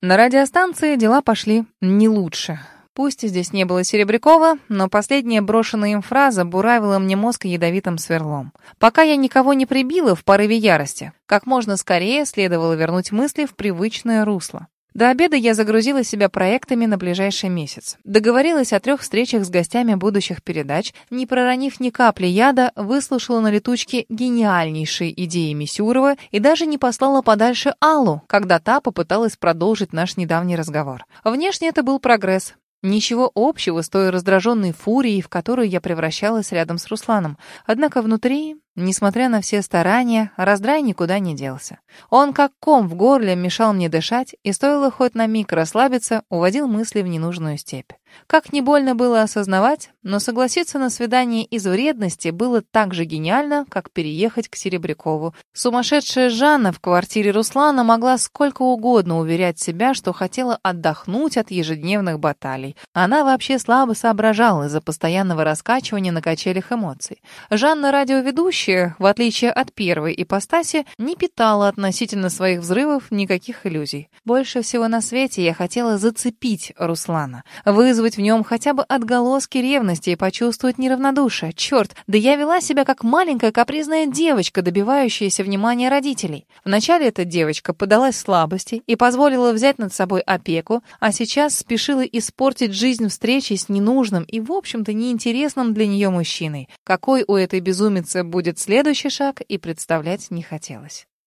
На радиостанции дела пошли не лучше. Пусть здесь не было Серебрякова, но последняя брошенная им фраза буравила мне мозг ядовитым сверлом. Пока я никого не прибила в порыве ярости, как можно скорее следовало вернуть мысли в привычное русло. До обеда я загрузила себя проектами на ближайший месяц. Договорилась о трех встречах с гостями будущих передач, не проронив ни капли яда, выслушала на летучке гениальнейшие идеи Мисюрова и даже не послала подальше Аллу, когда та попыталась продолжить наш недавний разговор. Внешне это был прогресс. Ничего общего с той раздраженной фурией, в которую я превращалась рядом с Русланом. Однако внутри Несмотря на все старания, раздрай никуда не делся. Он как ком в горле мешал мне дышать, и стоило хоть на миг расслабиться, уводил мысли в ненужную степь. Как не больно было осознавать, но согласиться на свидание из вредности было так же гениально, как переехать к Серебрякову. Сумасшедшая Жанна в квартире Руслана могла сколько угодно уверять себя, что хотела отдохнуть от ежедневных баталий. Она вообще слабо соображала из-за постоянного раскачивания на качелях эмоций. Жанна радиоведущая, будущее, в отличие от первой ипостаси, не питала относительно своих взрывов никаких иллюзий. Больше всего на свете я хотела зацепить Руслана, вызвать в нем хотя бы отголоски ревности и почувствовать неравнодушие. Черт, да я вела себя как маленькая капризная девочка, добивающаяся внимания родителей. Вначале эта девочка подалась слабости и позволила взять над собой опеку, а сейчас спешила испортить жизнь встречи с ненужным и, в общем-то, неинтересным для нее мужчиной. Какой у этой безумицы будет следующий шаг и представлять не хотелось.